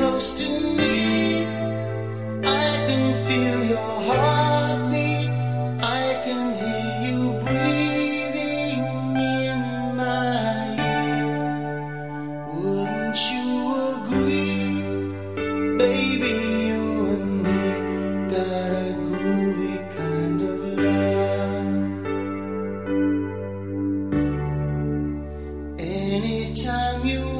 close to me. I can feel your heartbeat. I can hear you breathing in my ear. Wouldn't you agree, baby? You and me got a groovy kind of love. Anytime you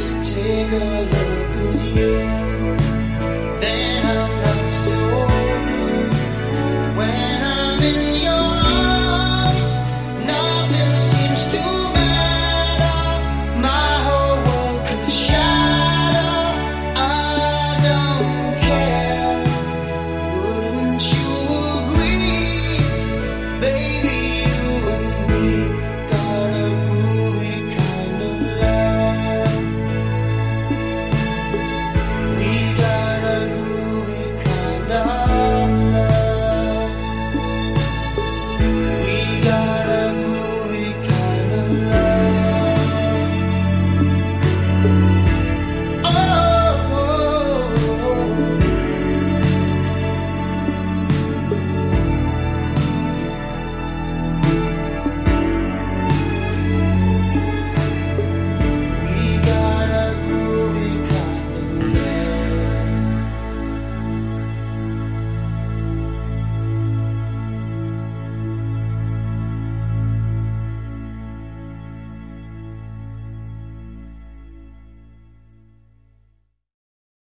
Just take a look at you.